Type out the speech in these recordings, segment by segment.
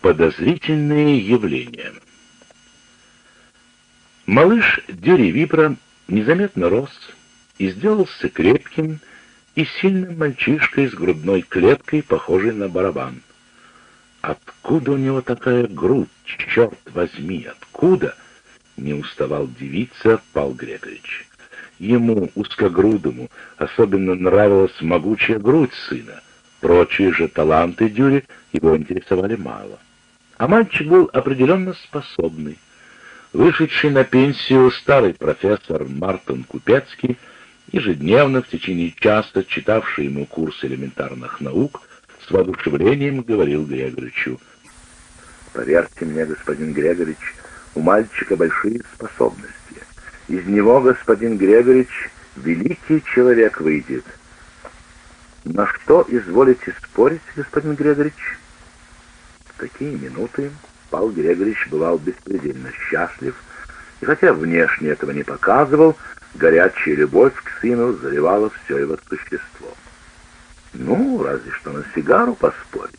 Подозрительные явления. Малыш Дюри Випра незаметно рос и сделался крепким и сильным мальчишкой с грудной клеткой, похожей на барабан. Откуда у него такая грудь, черт возьми, откуда? Не уставал девица Пал Грегорич. Ему, узкогрудому, особенно нравилась могучая грудь сына. Прочие же таланты Дюри его интересовали мало. А мальчик был определенно способный. Вышедший на пенсию старый профессор Мартин Купецкий, ежедневно в течение часа читавший ему курс элементарных наук, с воодушевлением говорил Грегоричу. «Поверьте мне, господин Грегорич, у мальчика большие способности. Из него, господин Грегорич, великий человек выйдет». «На что изволите спорить, господин Грегорич?» Такие минуты Павел Григорьевич бывал беспредельно счастлив, и хотя внешне этого не показывал, горячая любовь к сыну заливала все его существо. Ну, разве что на сигару поспорить,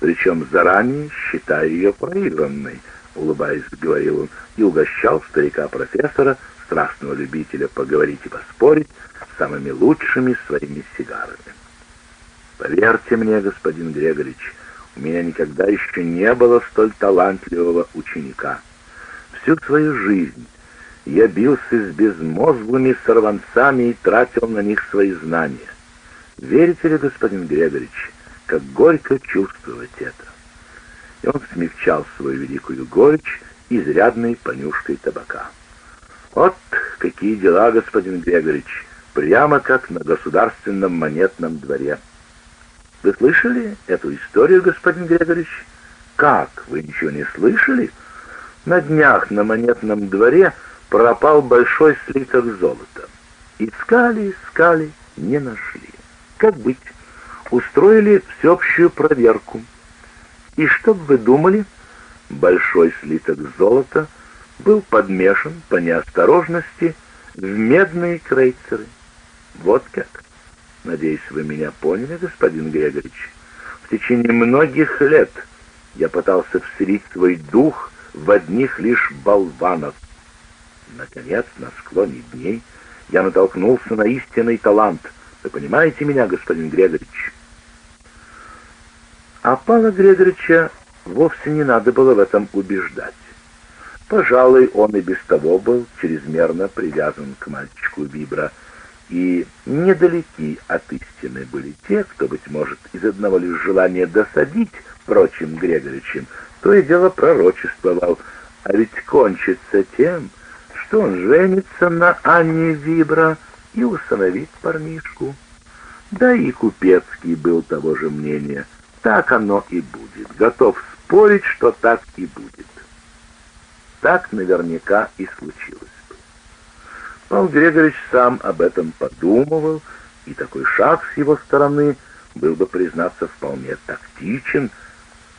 причем заранее считая ее проигранной, улыбаясь, говорил он, и угощал старика-профессора, страстного любителя поговорить и поспорить, самыми лучшими своими сигарами. Поверьте мне, господин Грегорич, у меня никогда еще не было столь талантливого ученика. Всю свою жизнь я бился с безмозглыми сорванцами и тратил на них свои знания. Верите ли, господин Грегорич, как горько чувствовать это? И он смягчал свою великую горечь изрядной понюшкой табака. Вот какие дела, господин Грегорич, прямо как на государственном монетном дворе. Вы слышали эту историю, господин Григорьевич? Как? Вы ничего не слышали? На днях на монетном дворе пропал большой слиток золота. Искали, искали, не нашли. Как быть? Устроили всеобщую проверку. И что бы вы думали? Большой слиток золота был подмешан по неосторожности в медные крейцеры. Вот как. Надеюсь, вы меня поняли, господин Грегорич. В течение многих лет я пытался вселить свой дух в одних лишь болванов. Наконец, на склоне дней, я натолкнулся на истинный талант. Вы понимаете меня, господин Грегорич? А Павла Грегорича вовсе не надо было в этом убеждать. Пожалуй, он и без того был чрезмерно привязан к мальчику Вибра — и недалеки от истины были те, кто, быть может, из одного лишь желания досадить прочим Грегоричем, то и дело пророчествовал, а ведь кончится тем, что он женится на Анне Вибра и усыновит парнишку. Да и Купецкий был того же мнения. Так оно и будет. Готов спорить, что так и будет. Так наверняка и случилось. Павел Григорьевич сам об этом подумывал, и такой шаг с его стороны был бы, признаться, вполне тактичен,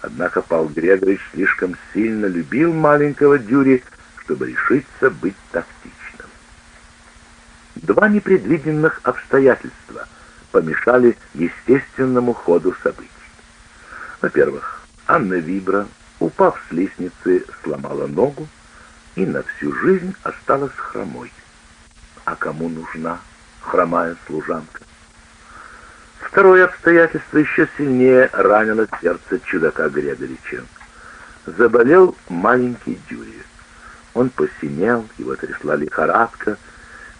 однако Павел Григорьевич слишком сильно любил маленького Дюри, чтобы решиться быть тактичным. Два непредвиденных обстоятельства помешали естественному ходу событий. Во-первых, Анна Вибра, упав с лестницы, сломала ногу и на всю жизнь осталась хромой а кому нужна хромая служанка. Второе обстоятельство еще сильнее ранило сердце чудака Грегорича. Заболел маленький Дюри. Он посинел, его трясла лихорадка,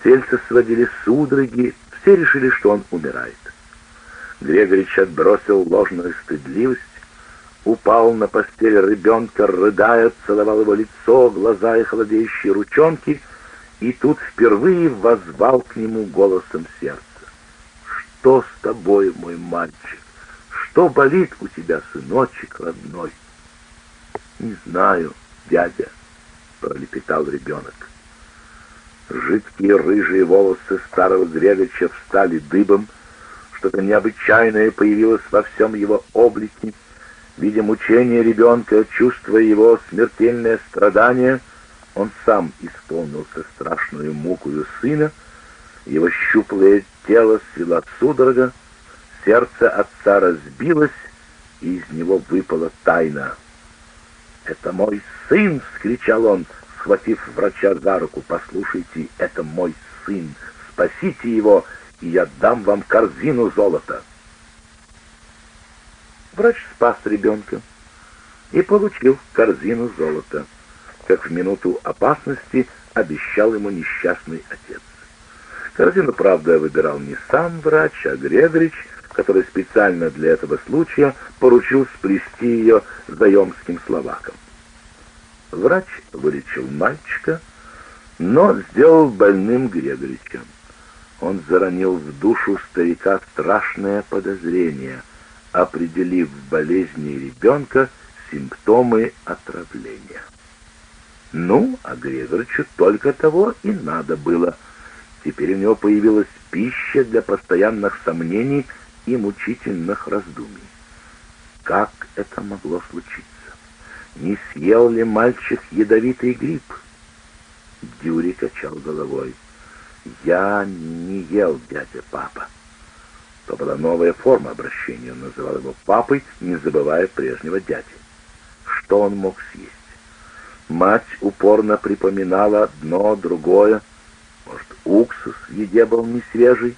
тельце сводили судороги, все решили, что он умирает. Грегорич отбросил ложную стыдливость, упал на постель ребенка, рыдая, целовал его лицо, глаза и холодеющие ручонки — и тут впервые возвал к нему голосом сердца. «Что с тобой, мой мальчик? Что болит у тебя, сыночек родной?» «Не знаю, дядя», — пролепетал ребенок. Жидкие рыжие волосы старого Грегоча встали дыбом, что-то необычайное появилось во всем его облике. Видя мучение ребенка, чувствуя его смертельное страдание — он сам исполнился страшную мукую сына, его щуплое тело свело судорога, сердце отца разбилось, и из него выпала тайна. «Это мой сын!» — скричал он, схватив врача за руку. «Послушайте, это мой сын! Спасите его, и я дам вам корзину золота!» Врач спас ребенка и получил корзину золота, как в минуту опасности обещал ему несчастный отец. Корзину, правда, выбирал не сам врач, а Грегорич, который специально для этого случая поручил сплести ее заемским словаком. Врач вылечил мальчика, но сделал больным Грегорича. Он заронил в душу старика страшное подозрение, определив в болезни ребенка симптомы отравления. Ну, а Грегоричу только того и надо было. Теперь у него появилась пища для постоянных сомнений и мучительных раздумий. Как это могло случиться? Не съел ли мальчик ядовитый гриб? Дюри качал головой. «Я не ел, дядя папа». То была новая форма обращения. Он называл его папой, не забывая прежнего дяди. Что он мог съесть? Мать упорно припоминала одно, другое. Может, уксус в еде был не свежий?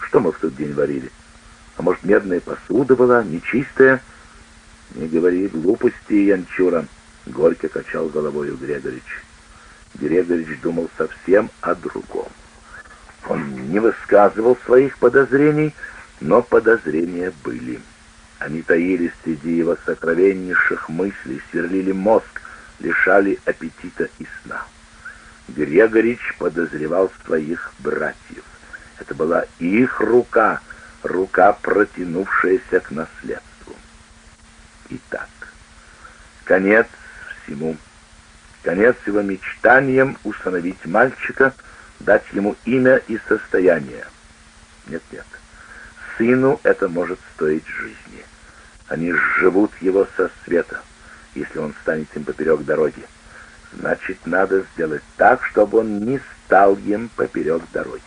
Что мы в тот день варили? А может, медная посуда была, нечистая? Не говори глупости, Янчура, — горько качал головой у Грегорич. Грегорич думал совсем о другом. Он не высказывал своих подозрений, но подозрения были. Они таились среди его сокровеннейших мыслей, сверлили мозг, лишали аппетита и сна. Грегорич подозревал своих братьев. Это была их рука, рука, протянувшаяся к наследству. Итак, конец всему. Конец его мечтаниям установить мальчика, дать ему имя и состояние. Нет-нет, сыну это может стоить жизни. Они сживут его со света если он станет им поперек дороги. Значит, надо сделать так, чтобы он не стал им поперек дороги.